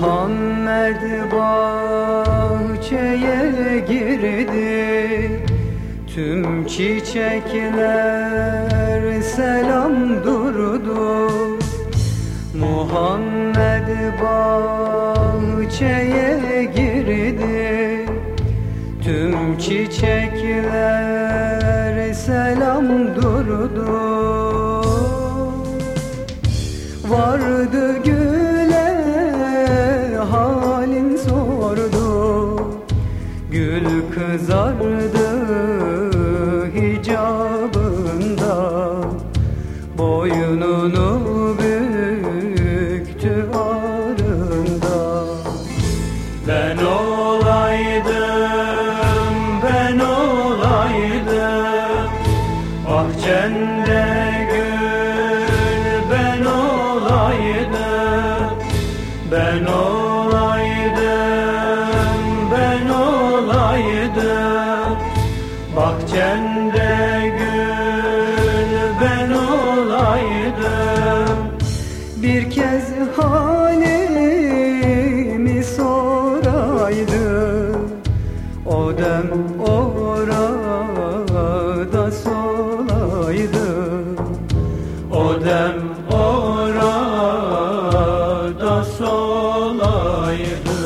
Muhammed bahçeye girdi. Tüm çiçekler selam durdu. Muhammed bahçeye girdi. Tüm çiçekler selam durdu. Vardı güle kızardı hicabında. Boynunu büktü arında Ben olaydım, ben olaydım. Bahçende gül ben olaydım. Ben olaydım, Bahçende gül ben olaydım. Bir kez halimi soraydı O dem orada solaydı O dem orada solaydı